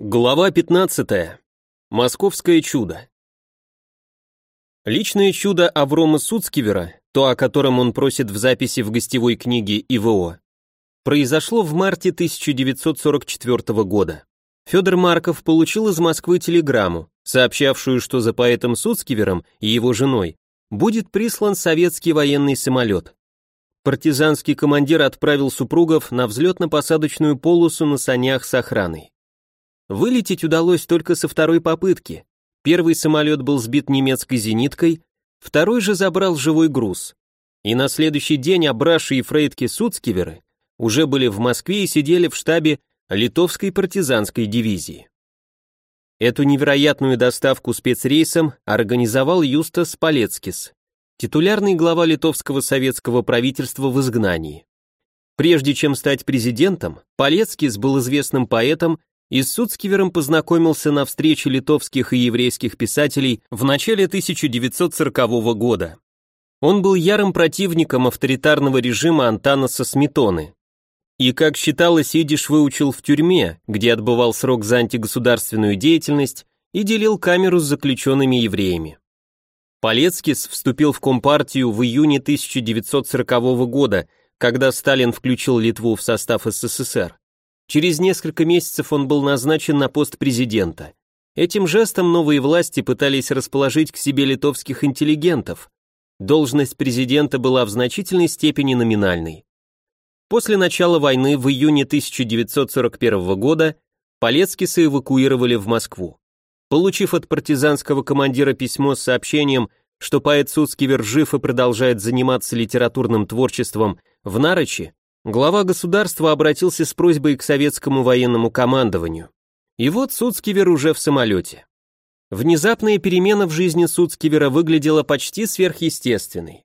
Глава 15. Московское чудо. Личное чудо Аврома Суцкивера, то, о котором он просит в записи в гостевой книге ИВО, произошло в марте 1944 года. Федор Марков получил из Москвы телеграмму, сообщавшую, что за поэтом Суцкивером и его женой будет прислан советский военный самолет. Партизанский командир отправил супругов на взлетно-посадочную полосу на санях с охраной. Вылететь удалось только со второй попытки. Первый самолет был сбит немецкой зениткой, второй же забрал живой груз. И на следующий день Абраши и Фрейдки Суцкиверы уже были в Москве и сидели в штабе литовской партизанской дивизии. Эту невероятную доставку спецрейсом организовал Юстас Палецкис, титулярный глава литовского советского правительства в изгнании. Прежде чем стать президентом, Палецкис был известным поэтом и с Суцкивером познакомился на встрече литовских и еврейских писателей в начале 1940 года. Он был ярым противником авторитарного режима Антанаса Сметоны. И, как считалось, идиш выучил в тюрьме, где отбывал срок за антигосударственную деятельность и делил камеру с заключенными евреями. Полецкис вступил в Компартию в июне 1940 года, когда Сталин включил Литву в состав СССР. Через несколько месяцев он был назначен на пост президента. Этим жестом новые власти пытались расположить к себе литовских интеллигентов. Должность президента была в значительной степени номинальной. После начала войны в июне 1941 года Полецкиса эвакуировали в Москву. Получив от партизанского командира письмо с сообщением, что поэт Суцкивер жив и продолжает заниматься литературным творчеством в Нарочи, глава государства обратился с просьбой к советскому военному командованию. И вот Суцкивер уже в самолете. Внезапная перемена в жизни Суцкивера выглядела почти сверхъестественной.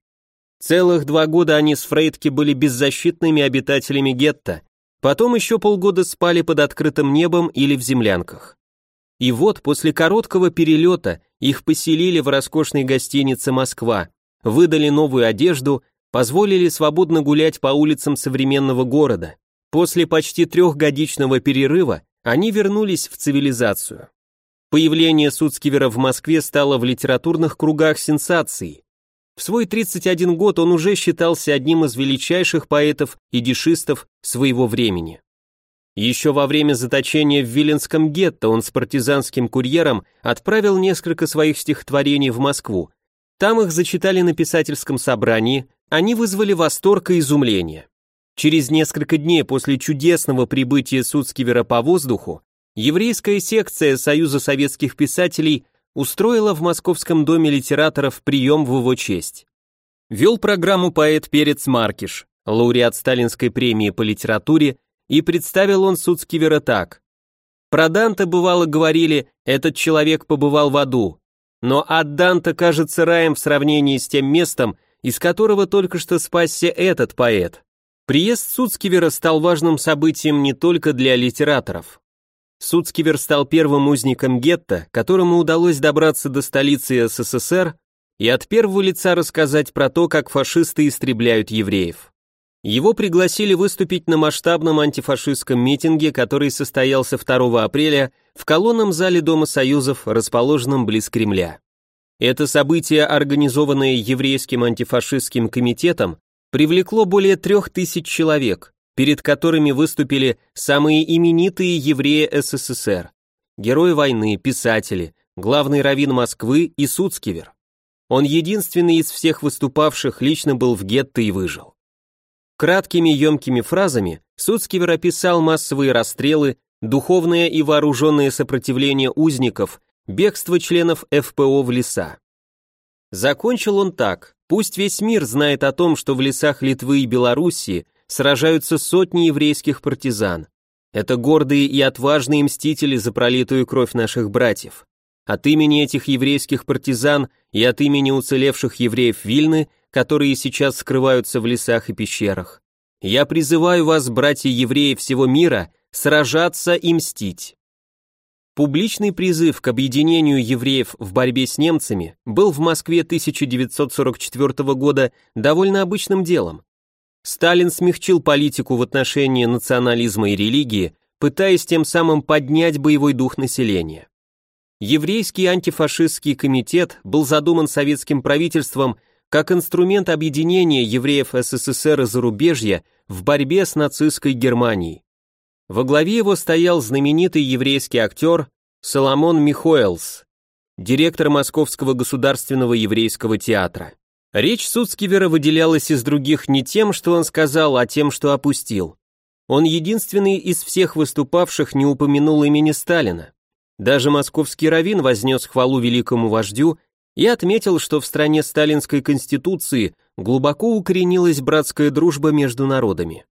Целых два года они с Фрейдки были беззащитными обитателями гетто, потом еще полгода спали под открытым небом или в землянках. И вот после короткого перелета их поселили в роскошной гостинице «Москва», выдали новую одежду, позволили свободно гулять по улицам современного города. После почти трехгодичного перерыва они вернулись в цивилизацию. Появление Суцкивера в Москве стало в литературных кругах сенсацией. В свой 31 год он уже считался одним из величайших поэтов и дешистов своего времени. Еще во время заточения в Виленском гетто он с партизанским курьером отправил несколько своих стихотворений в Москву. Там их зачитали на писательском собрании, они вызвали восторг и изумление. Через несколько дней после чудесного прибытия Суцкивера по воздуху, еврейская секция Союза советских писателей устроила в Московском доме литераторов прием в его честь. Вел программу поэт Перец Маркиш, лауреат Сталинской премии по литературе, и представил он Суцкивера так. Про Данте бывало говорили, этот человек побывал в аду, но ад Данте кажется раем в сравнении с тем местом, из которого только что спасся этот поэт. Приезд Суцкивера стал важным событием не только для литераторов. Суцкивер стал первым узником гетто, которому удалось добраться до столицы СССР и от первого лица рассказать про то, как фашисты истребляют евреев. Его пригласили выступить на масштабном антифашистском митинге, который состоялся 2 апреля в колонном зале Дома Союзов, расположенном близ Кремля. Это событие, организованное еврейским антифашистским комитетом, привлекло более трех тысяч человек, перед которыми выступили самые именитые евреи СССР, герои войны, писатели, главный раввин Москвы и Суцкивер. Он единственный из всех выступавших лично был в гетто и выжил. Краткими емкими фразами Суцкивер описал массовые расстрелы, духовное и вооруженное сопротивление узников Бегство членов ФПО в леса. Закончил он так. Пусть весь мир знает о том, что в лесах Литвы и Белоруссии сражаются сотни еврейских партизан. Это гордые и отважные мстители за пролитую кровь наших братьев. От имени этих еврейских партизан и от имени уцелевших евреев Вильны, которые сейчас скрываются в лесах и пещерах, я призываю вас, братья евреи всего мира, сражаться и мстить. Публичный призыв к объединению евреев в борьбе с немцами был в Москве 1944 года довольно обычным делом. Сталин смягчил политику в отношении национализма и религии, пытаясь тем самым поднять боевой дух населения. Еврейский антифашистский комитет был задуман советским правительством как инструмент объединения евреев СССР и зарубежья в борьбе с нацистской Германией. Во главе его стоял знаменитый еврейский актер Соломон Михоэлс, директор Московского государственного еврейского театра. Речь Суцкивера выделялась из других не тем, что он сказал, а тем, что опустил. Он единственный из всех выступавших не упомянул имени Сталина. Даже московский раввин вознес хвалу великому вождю и отметил, что в стране сталинской конституции глубоко укоренилась братская дружба между народами.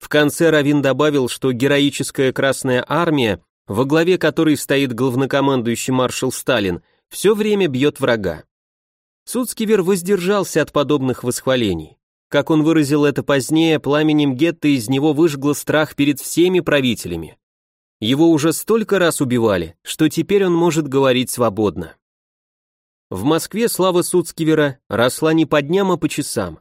В конце раввин добавил, что героическая Красная Армия, во главе которой стоит главнокомандующий маршал Сталин, все время бьет врага. Суцкивер воздержался от подобных восхвалений. Как он выразил это позднее, пламенем гетто из него выжгло страх перед всеми правителями. Его уже столько раз убивали, что теперь он может говорить свободно. В Москве слава Суцкивера росла не по дням, а по часам.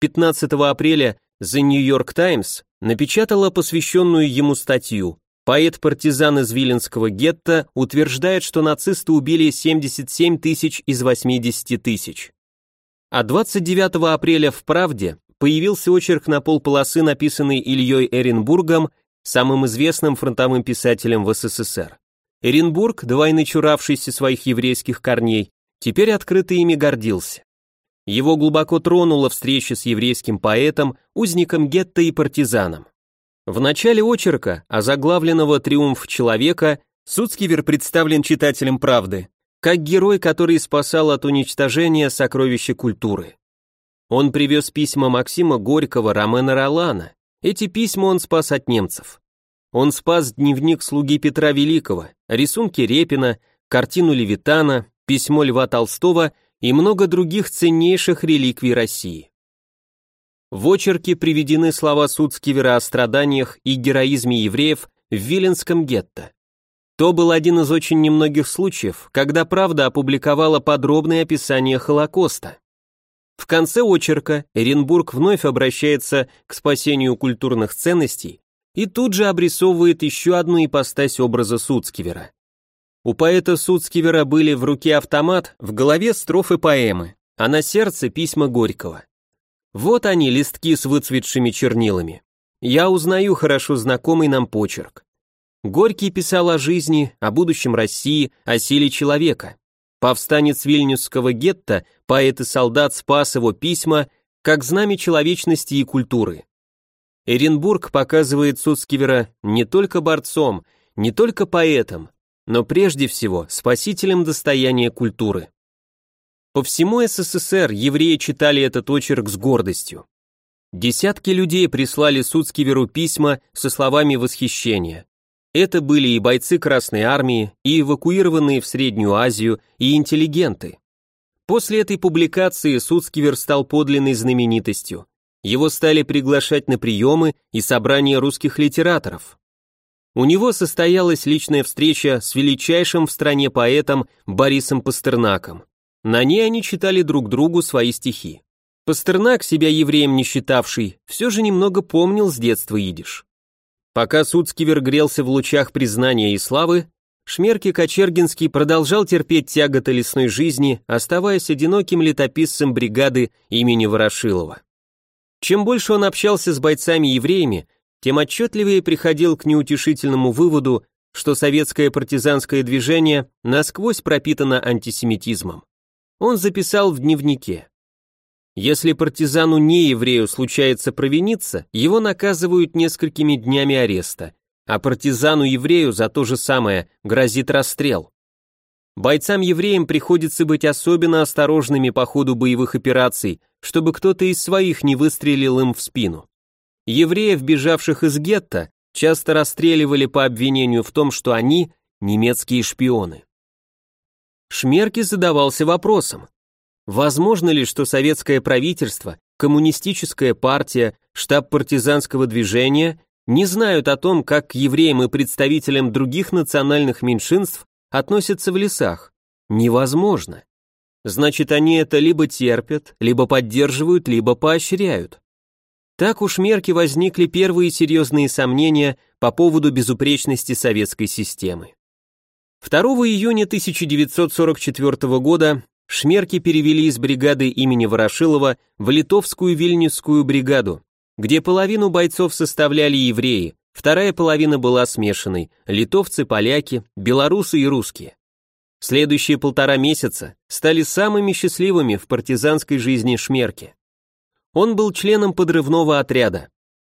15 апреля The New York Times напечатала посвященную ему статью Поэт-партизан из Виленского гетто утверждает, что нацисты убили 77 тысяч из 80 тысяч. А 29 апреля в «Правде» появился очерк на полполосы, написанный Ильей Эренбургом, самым известным фронтовым писателем в СССР. Эренбург, до войны чуравшийся своих еврейских корней, теперь открыто ими гордился. Его глубоко тронула встреча с еврейским поэтом, узником гетто и партизаном. В начале очерка, озаглавленного «Триумф человека», Суцкивер представлен читателям «Правды», как герой, который спасал от уничтожения сокровища культуры. Он привез письма Максима Горького, Ромена Ролана. Эти письма он спас от немцев. Он спас дневник слуги Петра Великого, рисунки Репина, картину Левитана, письмо Льва Толстого и много других ценнейших реликвий России. В очерке приведены слова Суцкивера о страданиях и героизме евреев в Виленском гетто. То был один из очень немногих случаев, когда «Правда» опубликовала подробное описание Холокоста. В конце очерка Эренбург вновь обращается к спасению культурных ценностей и тут же обрисовывает еще одну ипостась образа Суцкивера. У поэта Суцкивера были в руке автомат, в голове строфы поэмы, а на сердце письма Горького. Вот они, листки с выцветшими чернилами. Я узнаю хорошо знакомый нам почерк. Горький писал о жизни, о будущем России, о силе человека. Повстанец Вильнюсского гетто, поэт и солдат спас его письма, как знамя человечности и культуры. Эренбург показывает Суцкивера не только борцом, не только поэтом, но прежде всего спасителем достояния культуры. По всему СССР евреи читали этот очерк с гордостью. Десятки людей прислали Суцкиверу письма со словами восхищения. Это были и бойцы Красной Армии, и эвакуированные в Среднюю Азию, и интеллигенты. После этой публикации Суцкивер стал подлинной знаменитостью. Его стали приглашать на приемы и собрания русских литераторов. У него состоялась личная встреча с величайшим в стране поэтом Борисом Пастернаком. На ней они читали друг другу свои стихи. Пастернак, себя евреем не считавший, все же немного помнил с детства идиш. Пока Суцкивер грелся в лучах признания и славы, Шмерки Кочергинский продолжал терпеть тяготы лесной жизни, оставаясь одиноким летописцем бригады имени Ворошилова. Чем больше он общался с бойцами-евреями, тем отчетливее приходил к неутешительному выводу, что советское партизанское движение насквозь пропитано антисемитизмом он записал в дневнике. Если партизану не еврею случается провиниться, его наказывают несколькими днями ареста, а партизану еврею за то же самое грозит расстрел. Бойцам-евреям приходится быть особенно осторожными по ходу боевых операций, чтобы кто-то из своих не выстрелил им в спину. Евреев, бежавших из гетто, часто расстреливали по обвинению в том, что они немецкие шпионы. Шмерки задавался вопросом, возможно ли, что советское правительство, коммунистическая партия, штаб партизанского движения не знают о том, как к евреям и представителям других национальных меньшинств относятся в лесах? Невозможно. Значит, они это либо терпят, либо поддерживают, либо поощряют. Так у Шмерки возникли первые серьезные сомнения по поводу безупречности советской системы. 2 июня 1944 года Шмерки перевели из бригады имени Ворошилова в литовскую Вильнюсскую бригаду, где половину бойцов составляли евреи, вторая половина была смешанной – литовцы, поляки, белорусы и русские. Следующие полтора месяца стали самыми счастливыми в партизанской жизни Шмерки. Он был членом подрывного отряда.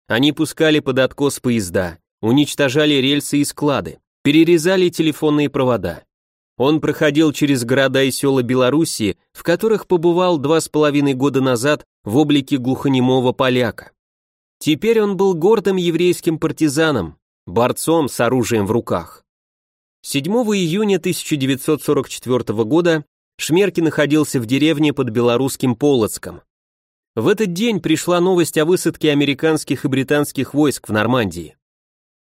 Они пускали под откос поезда, уничтожали рельсы и склады, перерезали телефонные провода. Он проходил через города и села Белоруссии, в которых побывал два с половиной года назад в облике глухонемого поляка. Теперь он был гордым еврейским партизаном, борцом с оружием в руках. 7 июня 1944 года Шмерки находился в деревне под белорусским Полоцком. В этот день пришла новость о высадке американских и британских войск в Нормандии.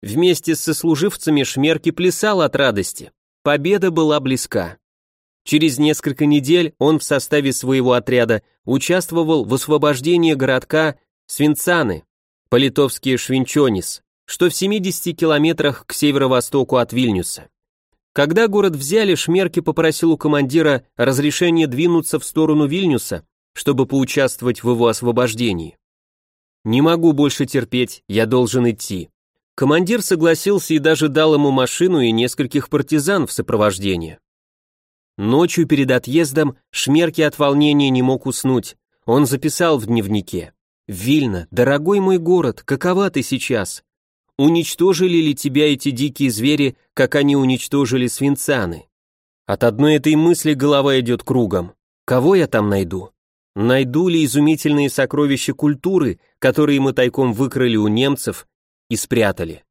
Вместе с сослуживцами Шмерки плясал от радости. Победа была близка. Через несколько недель он в составе своего отряда участвовал в освобождении городка Свинцаны, по-литовски Швинчонис, что в 70 километрах к северо-востоку от Вильнюса. Когда город взяли, Шмерки попросил у командира разрешения двинуться в сторону Вильнюса, чтобы поучаствовать в его освобождении. «Не могу больше терпеть, я должен идти», Командир согласился и даже дал ему машину и нескольких партизан в сопровождении. Ночью перед отъездом Шмерки от волнения не мог уснуть. Он записал в дневнике. «Вильна, дорогой мой город, какова ты сейчас? Уничтожили ли тебя эти дикие звери, как они уничтожили свинцаны? От одной этой мысли голова идет кругом. Кого я там найду? Найду ли изумительные сокровища культуры, которые мы тайком выкрали у немцев и спрятали.